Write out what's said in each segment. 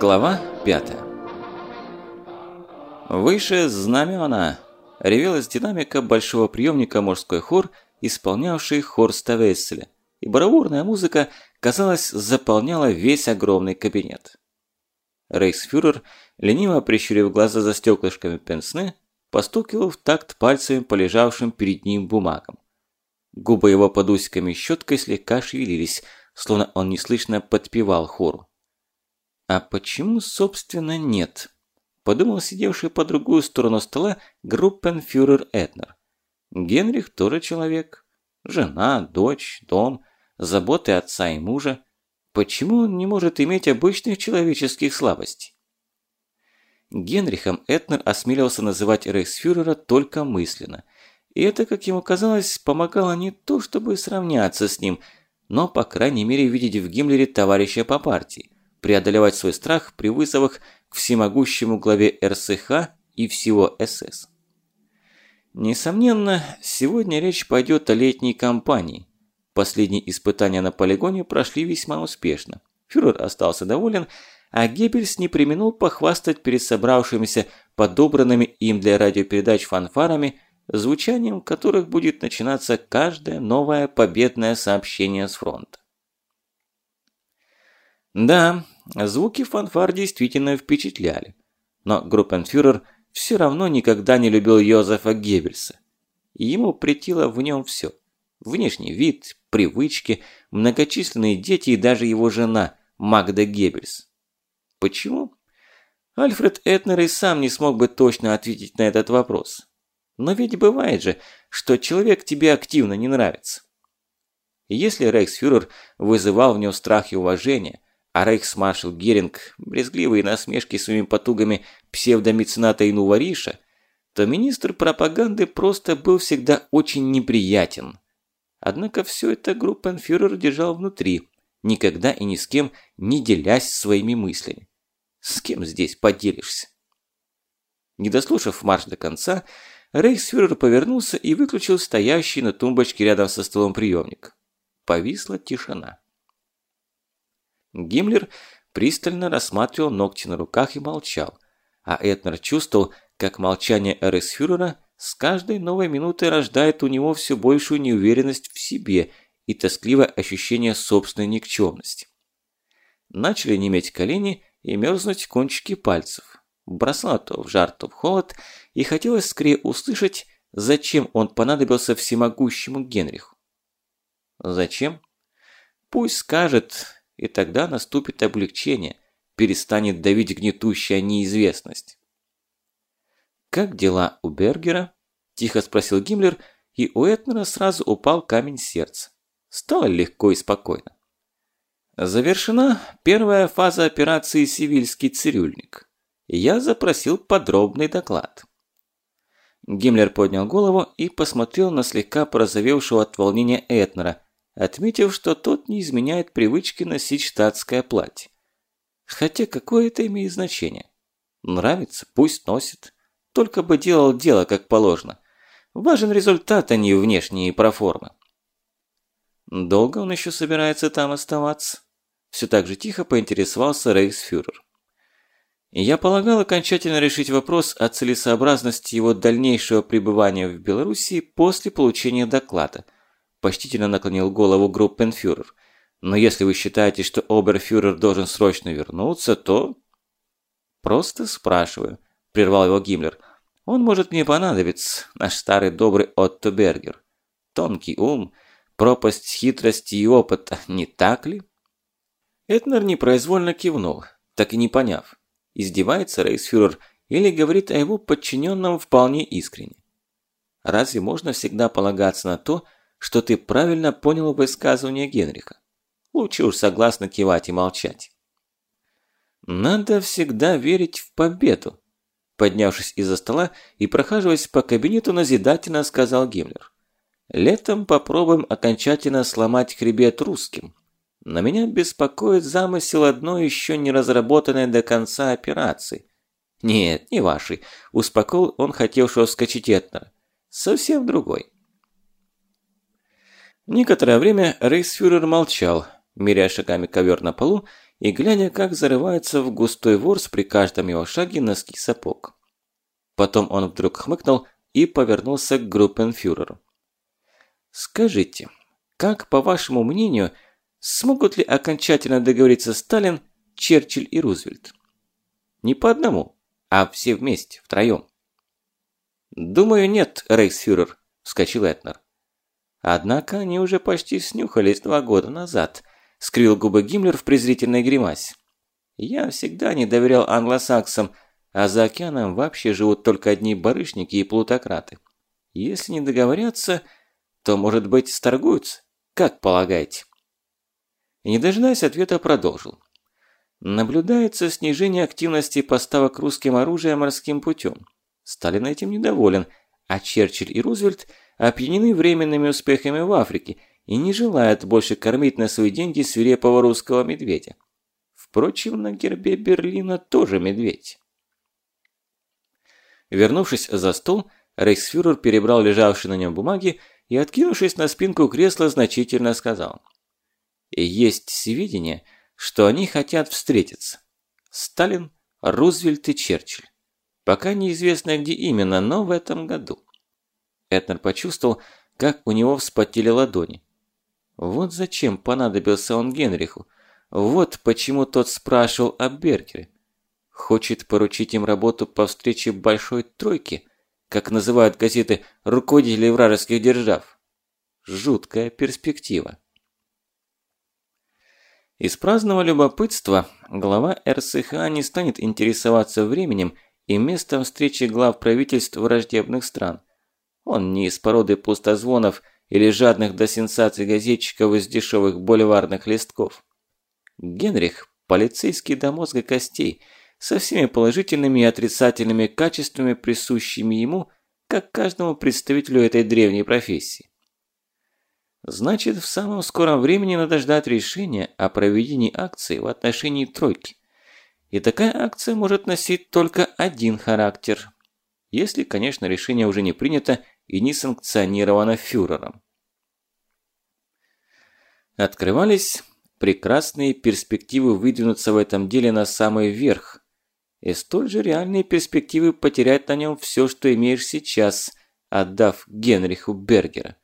Глава 5 «Выше знамена!» – ревел из динамика большого приемника мужской хор, исполнявший хор Ставесселя, и бравурная музыка, казалось, заполняла весь огромный кабинет. Рейхсфюрер, лениво прищурив глаза за стеклышками пенсны, постукивал в такт пальцами по лежавшим перед ним бумагам. Губы его под усиками щеткой слегка шевелились, словно он неслышно подпевал хору. А почему, собственно, нет? Подумал сидевший по другую сторону стола группенфюрер Этнер. Генрих тоже человек. Жена, дочь, дом, заботы отца и мужа. Почему он не может иметь обычных человеческих слабостей? Генрихом Этнер осмелился называть рейхсфюрера только мысленно. И это, как ему казалось, помогало не то, чтобы сравняться с ним, но, по крайней мере, видеть в Гиммлере товарища по партии, преодолевать свой страх при вызовах к всемогущему главе РСХ и всего СС. Несомненно, сегодня речь пойдет о летней кампании. Последние испытания на полигоне прошли весьма успешно. Фюрер остался доволен, а Геббельс не применил похвастать перед собравшимися подобранными им для радиопередач фанфарами, звучанием которых будет начинаться каждое новое победное сообщение с фронта. Да, звуки фанфар действительно впечатляли, но группенфюрер все равно никогда не любил Йозефа Геббельса. Ему претило в нем все. Внешний вид, привычки, многочисленные дети и даже его жена Магда Геббельс. Почему? Альфред Этнер и сам не смог бы точно ответить на этот вопрос. Но ведь бывает же, что человек тебе активно не нравится. Если рейхсфюрер вызывал в нем страх и уважение, а рейхсмаршал Геринг, брезгливые насмешки своими потугами псевдомецената Инувариша, то министр пропаганды просто был всегда очень неприятен. Однако все это группенфюрер держал внутри, никогда и ни с кем не делясь своими мыслями. С кем здесь поделишься? Не дослушав марш до конца, Рейхсфюрер повернулся и выключил стоящий на тумбочке рядом со столом приемник. Повисла тишина. Гиммлер пристально рассматривал ногти на руках и молчал, а Этнер чувствовал, как молчание Рейхсфюрера с каждой новой минутой рождает у него все большую неуверенность в себе и тоскливое ощущение собственной никчемности. Начали неметь колени и мерзнуть кончики пальцев. Бросало то в жар, то в холод, и хотелось скорее услышать, зачем он понадобился всемогущему Генриху. Зачем? Пусть скажет, и тогда наступит облегчение, перестанет давить гнетущая неизвестность. «Как дела у Бергера?» – тихо спросил Гиммлер, и у Этнера сразу упал камень сердца. Стало легко и спокойно. Завершена первая фаза операции «Сивильский цирюльник». Я запросил подробный доклад. Гиммлер поднял голову и посмотрел на слегка порозовевшего от волнения Этнера, отметив, что тот не изменяет привычки носить штатское платье. Хотя какое это имеет значение? Нравится, пусть носит. Только бы делал дело как положено. Важен результат, а не внешние проформы. Долго он еще собирается там оставаться? Все так же тихо поинтересовался рейхсфюрер. Я полагал окончательно решить вопрос о целесообразности его дальнейшего пребывания в Белоруссии после получения доклада. Почтительно наклонил голову группенфюрер. Но если вы считаете, что оберфюрер должен срочно вернуться, то... Просто спрашиваю, прервал его Гиммлер. Он может мне понадобиться, наш старый добрый Отто Бергер. Тонкий ум, пропасть хитрости и опыта, не так ли? Этнер непроизвольно кивнул, так и не поняв, издевается рейсфюрер или говорит о его подчиненном вполне искренне. Разве можно всегда полагаться на то, что ты правильно понял высказывание Генриха? Лучше уж согласно кивать и молчать. Надо всегда верить в победу. Поднявшись из-за стола и прохаживаясь по кабинету, назидательно сказал Гиммлер. Летом попробуем окончательно сломать хребет русским. Но меня беспокоит замысел одной еще не разработанной до конца операции. Нет, не вашей, успокоил он хотевшего вскочить Этнера. Совсем другой. Некоторое время рейсфюрер молчал, меряя шагами ковер на полу и глядя, как зарывается в густой ворс при каждом его шаге носки сапог. Потом он вдруг хмыкнул и повернулся к группенфюреру. «Скажите, как, по вашему мнению, смогут ли окончательно договориться Сталин, Черчилль и Рузвельт? Не по одному, а все вместе, втроем». «Думаю, нет, рейхсфюрер», – вскочил Этнер. «Однако они уже почти снюхались два года назад», – скрил губы Гиммлер в презрительной гримасе. «Я всегда не доверял англосаксам, а за океаном вообще живут только одни барышники и плутократы. Если не договорятся, то, может быть, сторгуются? Как полагаете?» Не дожидаясь ответа, продолжил. Наблюдается снижение активности поставок русским оружия морским путем. Сталин этим недоволен, а Черчилль и Рузвельт опьянены временными успехами в Африке и не желают больше кормить на свои деньги свирепого русского медведя. Впрочем, на гербе Берлина тоже медведь. Вернувшись за стол, рейхсфюрер перебрал лежавшие на нем бумаги и, откинувшись на спинку кресла, значительно сказал. «Есть сведения, что они хотят встретиться. Сталин, Рузвельт и Черчилль. Пока неизвестно где именно, но в этом году. Этнер почувствовал, как у него вспотели ладони. Вот зачем понадобился он Генриху. Вот почему тот спрашивал о Бергере. Хочет поручить им работу по встрече Большой Тройки, как называют газеты руководителей вражеских держав. Жуткая перспектива. Из праздного любопытства глава РСХА не станет интересоваться временем и местом встречи глав правительств враждебных стран. Он не из породы пустозвонов или жадных до сенсаций газетчиков из дешевых бульварных листков. Генрих – полицейский до мозга костей, со всеми положительными и отрицательными качествами, присущими ему, как каждому представителю этой древней профессии. Значит, в самом скором времени надо ждать решения о проведении акции в отношении тройки. И такая акция может носить только один характер. Если, конечно, решение уже не принято и не санкционировано фюрером. Открывались прекрасные перспективы выдвинуться в этом деле на самый верх. И столь же реальные перспективы потерять на нем все, что имеешь сейчас, отдав Генриху Бергера.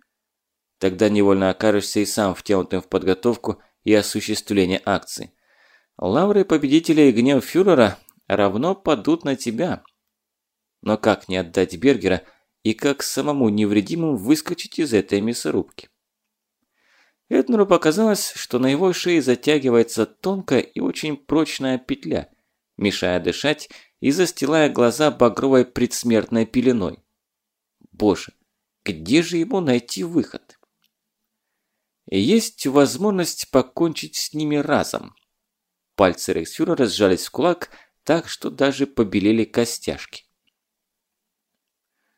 Тогда невольно окажешься и сам втянутым в подготовку и осуществление акции. Лавры победителя и гнев фюрера равно падут на тебя. Но как не отдать Бергера и как самому невредимым выскочить из этой мясорубки? Эднеру показалось, что на его шее затягивается тонкая и очень прочная петля, мешая дышать и застилая глаза багровой предсмертной пеленой. Боже, где же ему найти выход? Есть возможность покончить с ними разом. Пальцы рейхсфюрера сжались в кулак, так что даже побелели костяшки.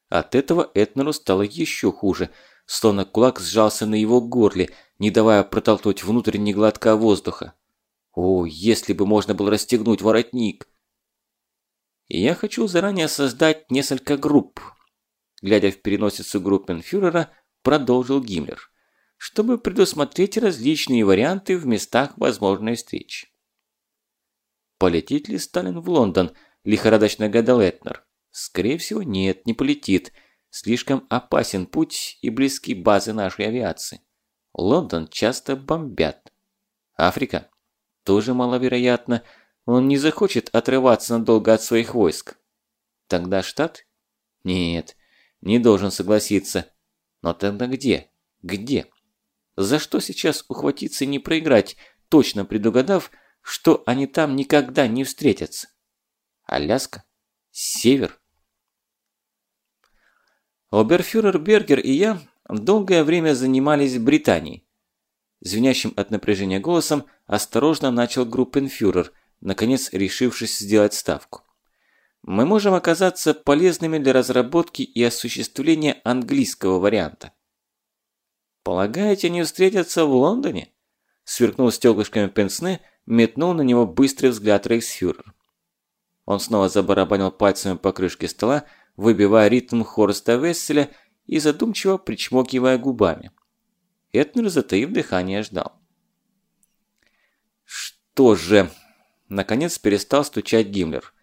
От этого Этнеру стало еще хуже, словно кулак сжался на его горле, не давая протолкнуть внутрь ни глотка воздуха. О, если бы можно было расстегнуть воротник! я хочу заранее создать несколько групп. Глядя в переносицу группенфюрера, продолжил Гиммлер, чтобы предусмотреть различные варианты в местах возможной встречи. Полетит ли Сталин в Лондон? Лихорадочно гадал Этнер. Скорее всего, нет, не полетит. Слишком опасен путь и близки базы нашей авиации. Лондон часто бомбят. Африка? Тоже маловероятно. Он не захочет отрываться надолго от своих войск. Тогда штат? Нет, не должен согласиться. Но тогда где? Где? За что сейчас ухватиться и не проиграть, точно предугадав, что они там никогда не встретятся. Аляска? Север? Оберфюрер Бергер и я долгое время занимались Британией. Звенящим от напряжения голосом осторожно начал группенфюрер, наконец решившись сделать ставку. Мы можем оказаться полезными для разработки и осуществления английского варианта. Полагаете, они встретятся в Лондоне? Сверкнул стеклышками пенсне метнул на него быстрый взгляд рейхсфюрер. Он снова забарабанил пальцами по крышке стола, выбивая ритм Хорста Весселя и задумчиво причмокивая губами. Этнер, затаив дыхание, ждал. что же?» Наконец перестал стучать Гиммлер.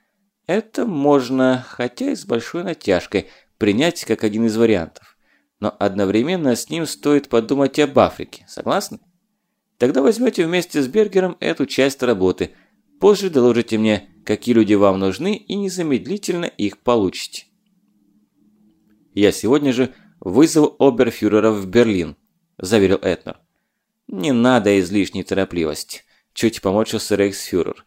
«Это можно, хотя и с большой натяжкой, принять как один из вариантов. Но одновременно с ним стоит подумать об Африке. Согласны? Тогда возьмете вместе с Бергером эту часть работы. Позже доложите мне, какие люди вам нужны, и незамедлительно их получите. Я сегодня же вызову оберфюрера в Берлин», – заверил Этнер. «Не надо излишней торопливости», – чуть помочился рейхсфюрер.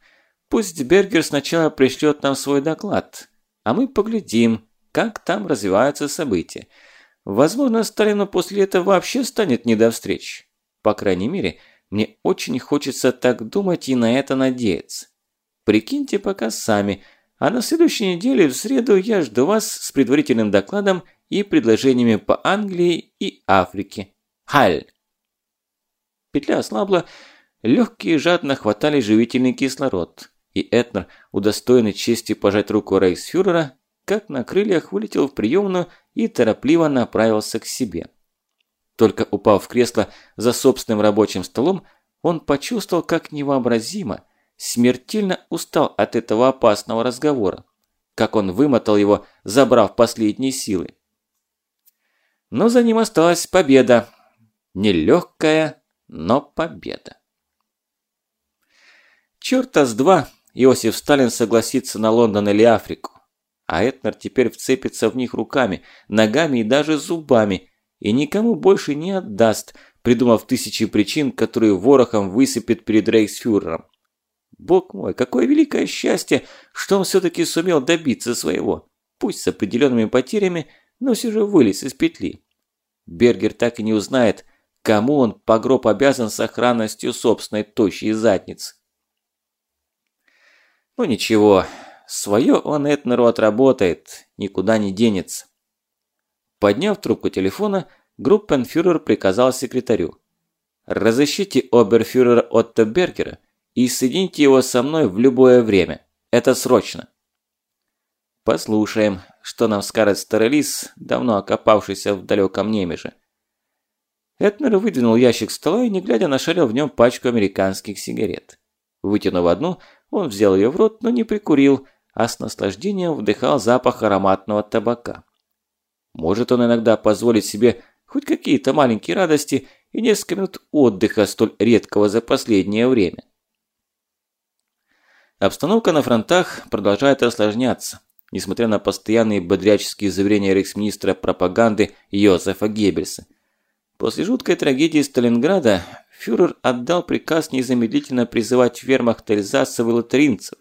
«Пусть Бергер сначала пришлет нам свой доклад, а мы поглядим, как там развиваются события. Возможно, Сталину после этого вообще станет не до встреч. По крайней мере, мне очень хочется так думать и на это надеяться. Прикиньте пока сами, а на следующей неделе в среду я жду вас с предварительным докладом и предложениями по Англии и Африке. Халь! Петля ослабла, легкие жадно хватали живительный кислород, и Этнер, удостоенный чести пожать руку рейхсфюрера, как на крыльях вылетел в приемную и торопливо направился к себе. Только упав в кресло за собственным рабочим столом, он почувствовал, как невообразимо, смертельно устал от этого опасного разговора, как он вымотал его, забрав последние силы. Но за ним осталась победа. Нелегкая, но победа. Чёрта с два Иосиф Сталин согласится на Лондон или Африку. А Этнер теперь вцепится в них руками, ногами и даже зубами, и никому больше не отдаст, придумав тысячи причин, которые ворохом высыпет перед рейхсфюрером. Бог мой, какое великое счастье, что он все-таки сумел добиться своего, пусть с определенными потерями, но все же вылез из петли. Бергер так и не узнает, кому он по гроб обязан сохранностью собственной тощей задницы. Ну ничего, свое он Этнеру отработает, никуда не денется. Подняв трубку телефона, группенфюрер приказал секретарю. «Разыщите оберфюрера Отто Бергера и соедините его со мной в любое время. Это срочно». Послушаем, что нам скажет старый лис, давно окопавшийся в далеком Немеже. Этнер выдвинул ящик стола и, не глядя, нашарил в нем пачку американских сигарет. Вытянув одну, он взял ее в рот, но не прикурил, а с наслаждением вдыхал запах ароматного табака. Может он иногда позволить себе хоть какие-то маленькие радости и несколько минут отдыха столь редкого за последнее время. Обстановка на фронтах продолжает осложняться несмотря на постоянные бодряческие заверения рейхсминистра пропаганды Йозефа Геббельса. После жуткой трагедии Сталинграда фюрер отдал приказ незамедлительно призывать вермахт эльзасцев и латеринцев,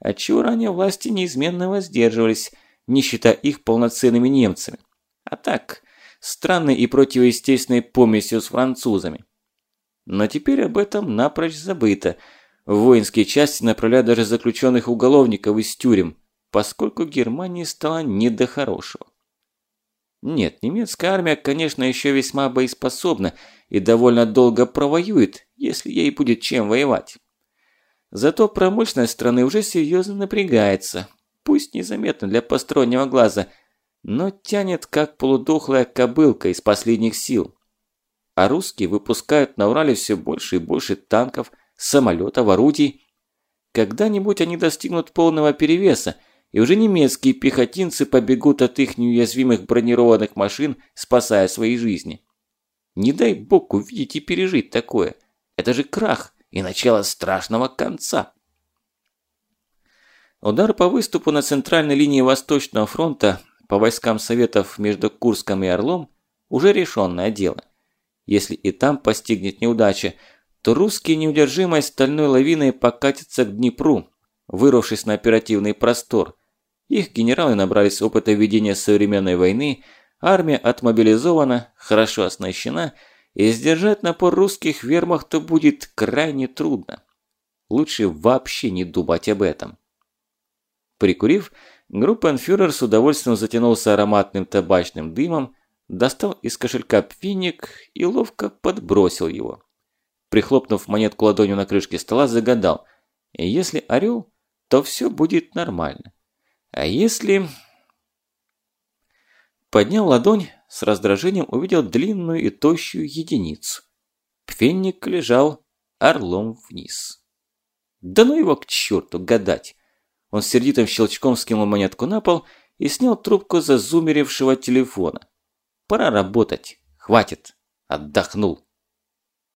отчего ранее власти неизменно воздерживались, не считая их полноценными немцами. А так, странной и противоестественной помесью с французами. Но теперь об этом напрочь забыто. В воинские части направляют даже заключенных уголовников из тюрем – поскольку Германии стало не до хорошего. Нет, немецкая армия, конечно, еще весьма боеспособна и довольно долго провоюет, если ей будет чем воевать. Зато промышленность страны уже серьезно напрягается, пусть незаметно для постороннего глаза, но тянет как полудохлая кобылка из последних сил. А русские выпускают на Урале все больше и больше танков, самолетов, орудий. Когда-нибудь они достигнут полного перевеса – и уже немецкие пехотинцы побегут от их неуязвимых бронированных машин, спасая свои жизни. Не дай бог увидеть и пережить такое. Это же крах и начало страшного конца. Удар по выступу на центральной линии Восточного фронта по войскам Советов между Курском и Орлом уже решенное дело. Если и там постигнет неудача, то русские неудержимой стальной лавиной покатятся к Днепру, вырвавшись на оперативный простор – их генералы набрались опыта ведения современной войны, армия отмобилизована, хорошо оснащена, и сдержать напор русских вермахту будет крайне трудно. Лучше вообще не думать об этом. Прикурив, группенфюрер с удовольствием затянулся ароматным табачным дымом, достал из кошелька пфинник и ловко подбросил его. Прихлопнув монетку ладонью на крышке стола, загадал, если орел, то все будет нормально. А если... Поднял ладонь, с раздражением увидел длинную и тощую единицу. Пфенник лежал орлом вниз. Да ну его к черту гадать. Он сердитым щелчком скинул монетку на пол и снял трубку зазумеревшего телефона. Пора работать. Хватит. Отдохнул.